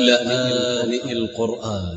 لآن القرآن.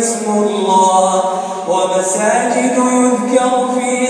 اسم الله. ومساجد يذكر فيها